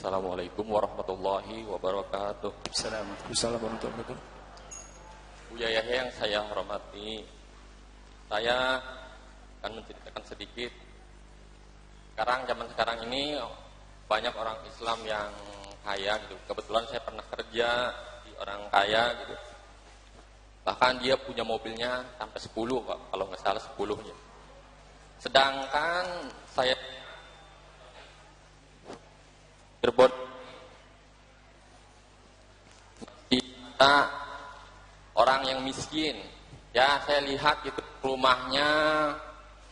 Assalamualaikum warahmatullahi wabarakatuh. Assalamualaikum warahmatullahi wabarakatuh. Buya Yahya yang saya hormati, saya akan menceritakan sedikit. Sekarang zaman sekarang ini banyak orang Islam yang kaya gitu. Kebetulan saya pernah kerja di orang kaya gitu. Bahkan dia punya mobilnya sampai 10 Pak, kalau nggak salah 10 nya. Sedangkan saya berbod kita orang yang miskin ya saya lihat gitu rumahnya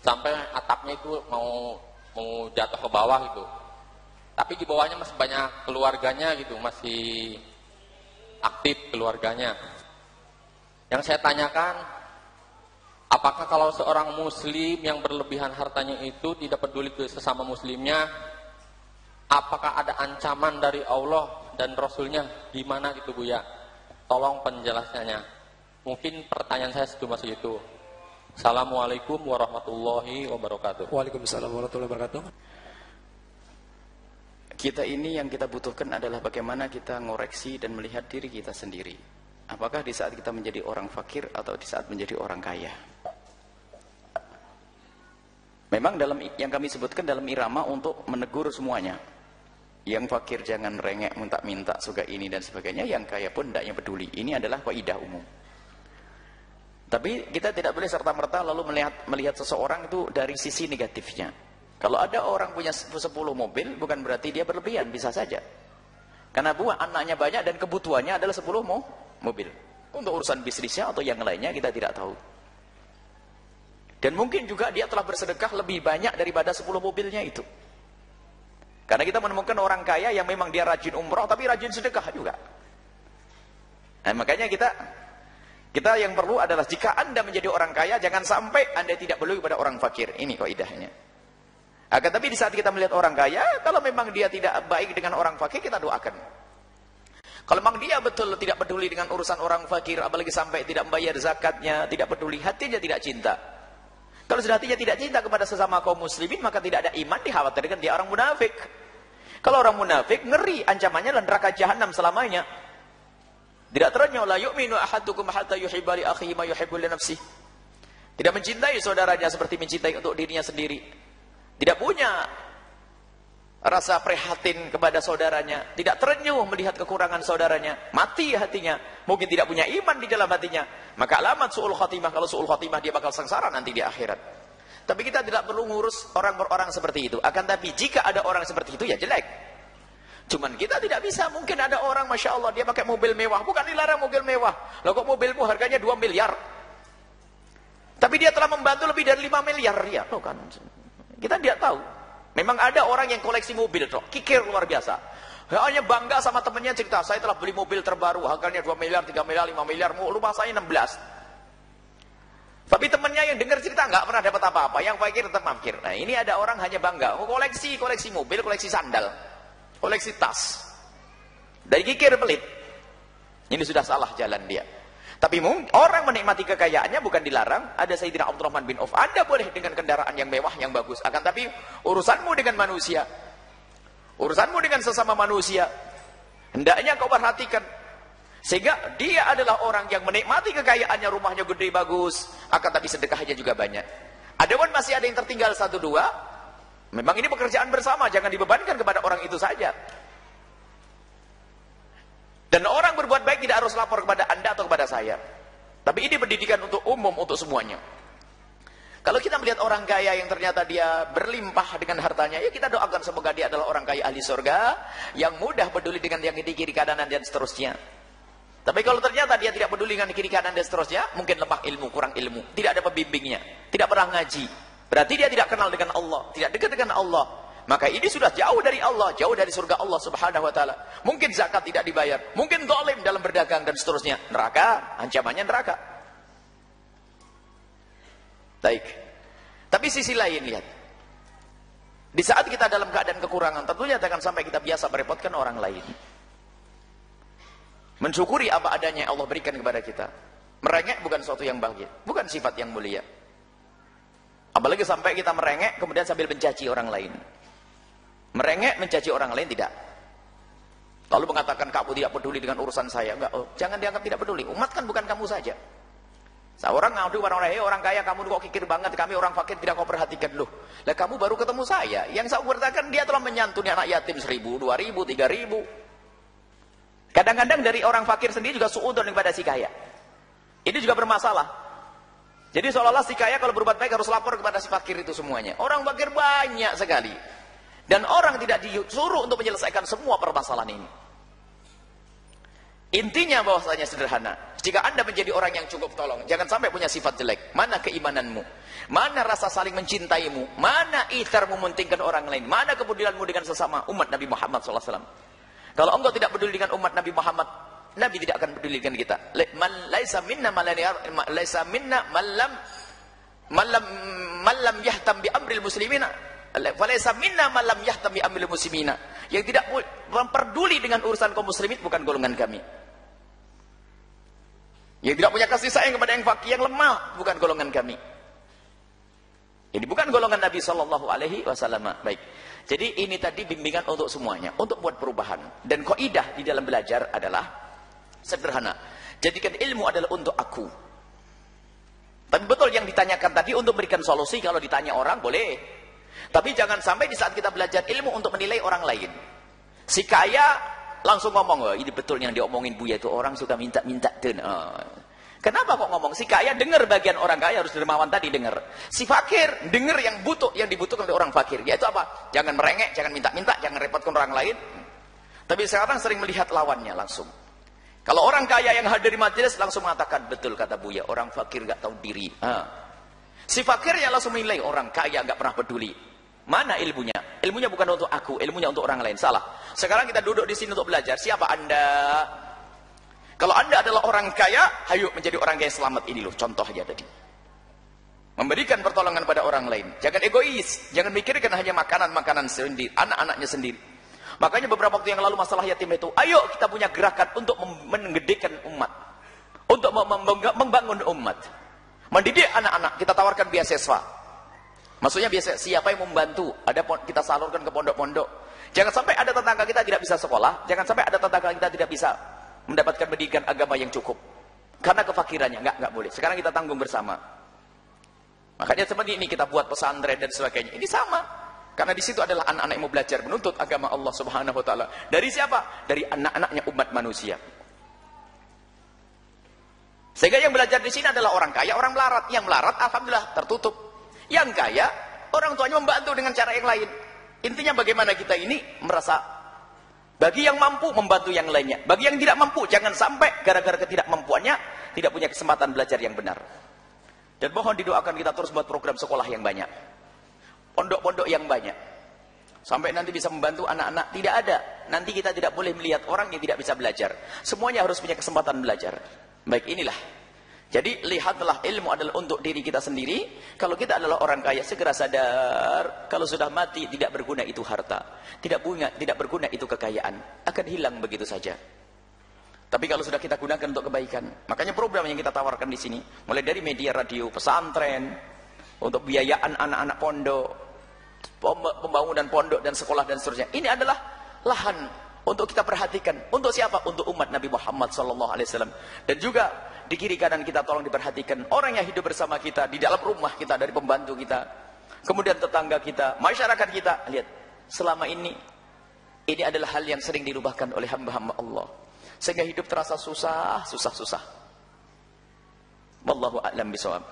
sampai atapnya itu mau mau jatuh ke bawah gitu. Tapi di bawahnya masih banyak keluarganya gitu masih aktif keluarganya. Yang saya tanyakan apakah kalau seorang muslim yang berlebihan hartanya itu tidak peduli ke sesama muslimnya apakah ada ancaman dari Allah dan Rasulnya gimana gitu Bu ya tolong penjelasannya mungkin pertanyaan saya cuma segitu Assalamualaikum warahmatullahi wabarakatuh Waalaikumsalam warahmatullahi wabarakatuh. Kita ini yang kita butuhkan adalah bagaimana kita ngoreksi dan melihat diri kita sendiri. Apakah di saat kita menjadi orang fakir atau di saat menjadi orang kaya? Memang dalam yang kami sebutkan dalam irama untuk menegur semuanya. Yang fakir jangan rengek minta-minta suka ini dan sebagainya. Yang kaya pun tidaknya peduli. Ini adalah kaidah umum. Tapi kita tidak boleh serta-merta lalu melihat melihat seseorang itu dari sisi negatifnya. Kalau ada orang punya 10 mobil bukan berarti dia berlebihan, bisa saja. Karena buah anaknya banyak dan kebutuhannya adalah 10 mo mobil. Untuk urusan bisnisnya atau yang lainnya kita tidak tahu. Dan mungkin juga dia telah bersedekah lebih banyak daripada 10 mobilnya itu. Karena kita menemukan orang kaya yang memang dia rajin umroh tapi rajin sedekah juga. Nah, makanya kita kita yang perlu adalah jika Anda menjadi orang kaya jangan sampai Anda tidak perlu kepada orang fakir. Ini kaidahnya. Akan tapi di saat kita melihat orang kaya, kalau memang dia tidak baik dengan orang fakir kita doakan. Kalau memang dia betul tidak peduli dengan urusan orang fakir, apalagi sampai tidak membayar zakatnya, tidak peduli, hatinya tidak cinta. Kalau sudah tidak cinta kepada sesama kaum muslimin, maka tidak ada iman, dikhawatirkan dia orang munafik. Kalau orang munafik, ngeri ancamannya dan neraka jahanam selamanya. Tidak terenyuh la yu'minu ahadukum hatta yuhibba li akhihi ma yuhibbu li nafsihi. Tidak mencintai saudaranya seperti mencintai untuk dirinya sendiri. Tidak punya rasa prihatin kepada saudaranya, tidak terenyuh melihat kekurangan saudaranya, mati hatinya, mungkin tidak punya iman di dalam hatinya, maka alamat su'ul khatimah, kalau su'ul khatimah dia bakal sengsara nanti di akhirat. Tapi kita tidak perlu ngurus orang orang seperti itu. Akan tapi jika ada orang seperti itu ya jelek. Cuman kita tidak bisa, mungkin ada orang Masya Allah dia pakai mobil mewah, bukan dilarang mobil mewah. Loh kok mobilmu harganya 2 miliar? Tapi dia telah membantu lebih dari 5 miliar ya. Loh kan, kita tidak tahu. Memang ada orang yang koleksi mobil, toh. kikir luar biasa. Hanya bangga sama temannya cerita, saya telah beli mobil terbaru, harganya 2 miliar, 3 miliar, 5 miliar, rumah saya 16. Tapi temannya yang dengar cerita nggak pernah dapat apa-apa, yang fakir tetap makir. Nah ini ada orang hanya bangga, oh, koleksi, koleksi mobil, koleksi sandal, koleksi tas. Dari kikir pelit. Ini sudah salah jalan dia. Tapi orang menikmati kekayaannya bukan dilarang. Ada Sayyidina Abdurrahman bin Auf. Anda boleh dengan kendaraan yang mewah, yang bagus. Akan tapi urusanmu dengan manusia. Urusanmu dengan sesama manusia. Hendaknya kau perhatikan. Sehingga dia adalah orang yang menikmati kekayaannya. Rumahnya gede, bagus. Akan tapi sedekahnya juga banyak. Ada pun masih ada yang tertinggal satu dua. Memang ini pekerjaan bersama. Jangan dibebankan kepada orang itu saja. Dan orang tidak harus lapor kepada anda atau kepada saya. Tapi ini pendidikan untuk umum, untuk semuanya. Kalau kita melihat orang kaya yang ternyata dia berlimpah dengan hartanya, ya kita doakan semoga dia adalah orang kaya ahli surga, yang mudah peduli dengan yang di kiri kanan dan seterusnya. Tapi kalau ternyata dia tidak peduli dengan kiri kanan dan seterusnya, mungkin lemah ilmu, kurang ilmu, tidak ada pembimbingnya, tidak pernah ngaji. Berarti dia tidak kenal dengan Allah, tidak dekat dengan Allah. Maka ini sudah jauh dari Allah, jauh dari surga Allah Subhanahu wa taala. Mungkin zakat tidak dibayar, mungkin zalim dalam berdagang dan seterusnya. Neraka, ancamannya neraka. Baik. Tapi sisi lain lihat. Di saat kita dalam keadaan kekurangan, tentunya jangan sampai kita biasa merepotkan orang lain. Mensyukuri apa adanya yang Allah berikan kepada kita. Merengek bukan suatu yang bahagia, bukan sifat yang mulia. Apalagi sampai kita merengek kemudian sambil mencaci orang lain. Merengek mencaci orang lain tidak. Lalu mengatakan kamu tidak peduli dengan urusan saya. Enggak, oh, jangan dianggap tidak peduli. Umat kan bukan kamu saja. Seorang ngadu orang orang, hey, orang kaya kamu kok kikir banget, kami orang fakir tidak kau perhatikan loh. Lah kamu baru ketemu saya. Yang saya beritakan dia telah menyantuni anak yatim seribu, dua ribu, tiga ribu. Kadang-kadang dari orang fakir sendiri juga suudon kepada si kaya. Ini juga bermasalah. Jadi seolah-olah si kaya kalau berbuat baik harus lapor kepada si fakir itu semuanya. Orang fakir banyak sekali. Dan orang tidak disuruh untuk menyelesaikan semua permasalahan ini. Intinya bahwasanya sederhana. Jika anda menjadi orang yang cukup tolong, jangan sampai punya sifat jelek. Mana keimananmu? Mana rasa saling mencintaimu? Mana ikhtar mementingkan orang lain? Mana kepedulianmu dengan sesama umat Nabi Muhammad SAW? Kalau engkau tidak peduli dengan umat Nabi Muhammad, Nabi tidak akan peduli dengan kita. Man laisa minna laisa minna malam malam malam yahtam bi amril muslimina. Falaisa minna malam yahtam bi amril muslimina. Yang tidak peduli dengan urusan kaum muslimin bukan golongan kami. Yang tidak punya kasih sayang kepada yang fakir yang lemah bukan golongan kami. Ini bukan golongan Nabi Shallallahu Alaihi Wasallam. Baik. Jadi ini tadi bimbingan untuk semuanya, untuk buat perubahan. Dan kaidah di dalam belajar adalah sederhana. Jadikan ilmu adalah untuk aku. Tapi betul yang ditanyakan tadi untuk memberikan solusi kalau ditanya orang boleh. Tapi jangan sampai di saat kita belajar ilmu untuk menilai orang lain. Si kaya langsung ngomong, oh, ini betul yang diomongin Buya itu orang suka minta-minta Oh. Kenapa kok ngomong? Si kaya dengar bagian orang kaya harus dermawan tadi dengar. Si fakir dengar yang butuh, yang dibutuhkan oleh orang fakir. Yaitu apa? Jangan merengek, jangan minta-minta, jangan repotkan orang lain. Tapi sekarang sering melihat lawannya langsung. Kalau orang kaya yang hadir di majelis langsung mengatakan, betul kata Buya, orang fakir gak tahu diri. Ha. Si fakir yang langsung menilai orang kaya gak pernah peduli. Mana ilmunya? Ilmunya bukan untuk aku, ilmunya untuk orang lain. Salah. Sekarang kita duduk di sini untuk belajar. Siapa Anda? Kalau Anda adalah orang kaya, ayo menjadi orang kaya selamat ini loh. Contoh aja tadi. Memberikan pertolongan pada orang lain. Jangan egois. Jangan mikirkan hanya makanan-makanan sendiri, anak-anaknya sendiri. Makanya beberapa waktu yang lalu masalah yatim itu, ayo kita punya gerakan untuk menggedikan umat. Untuk membangun umat. Mendidik anak-anak, kita tawarkan beasiswa. Maksudnya biasa siapa yang membantu? Ada kita salurkan ke pondok-pondok. Jangan sampai ada tetangga kita tidak bisa sekolah, jangan sampai ada tetangga kita tidak bisa mendapatkan pendidikan agama yang cukup. Karena kefakirannya, enggak enggak boleh. Sekarang kita tanggung bersama. Makanya seperti ini kita buat pesantren dan sebagainya. Ini sama. Karena di situ adalah anak-anak yang mau belajar menuntut agama Allah Subhanahu wa taala. Dari siapa? Dari anak-anaknya umat manusia. Sehingga yang belajar di sini adalah orang kaya, orang melarat. Yang melarat alhamdulillah tertutup. Yang kaya, orang tuanya membantu dengan cara yang lain. Intinya bagaimana kita ini merasa bagi yang mampu membantu yang lainnya. Bagi yang tidak mampu jangan sampai gara-gara ketidakmampuannya tidak punya kesempatan belajar yang benar. Dan mohon didoakan kita terus buat program sekolah yang banyak. Pondok-pondok yang banyak. Sampai nanti bisa membantu anak-anak. Tidak ada. Nanti kita tidak boleh melihat orang yang tidak bisa belajar. Semuanya harus punya kesempatan belajar. Baik inilah jadi lihatlah ilmu adalah untuk diri kita sendiri. Kalau kita adalah orang kaya segera sadar kalau sudah mati tidak berguna itu harta. Tidak bunga, tidak berguna itu kekayaan. Akan hilang begitu saja. Tapi kalau sudah kita gunakan untuk kebaikan, makanya program yang kita tawarkan di sini, mulai dari media radio, pesantren, untuk biayaan anak-anak pondok, pembangunan pondok dan sekolah dan seterusnya. Ini adalah lahan untuk kita perhatikan. Untuk siapa? Untuk umat Nabi Muhammad SAW. Dan juga di kiri kanan kita tolong diperhatikan orang yang hidup bersama kita di dalam rumah kita dari pembantu kita kemudian tetangga kita masyarakat kita lihat selama ini ini adalah hal yang sering dirubahkan oleh hamba-hamba Allah sehingga hidup terasa susah susah susah wallahu a'lam bisawab